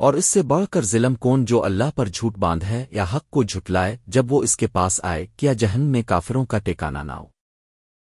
اور اس سے بڑھ کر ظلم کون جو اللہ پر جھوٹ باندھ ہے یا حق کو جھٹلائے جب وہ اس کے پاس آئے کیا جہن میں کافروں کا ٹیکانا نہ ہو۔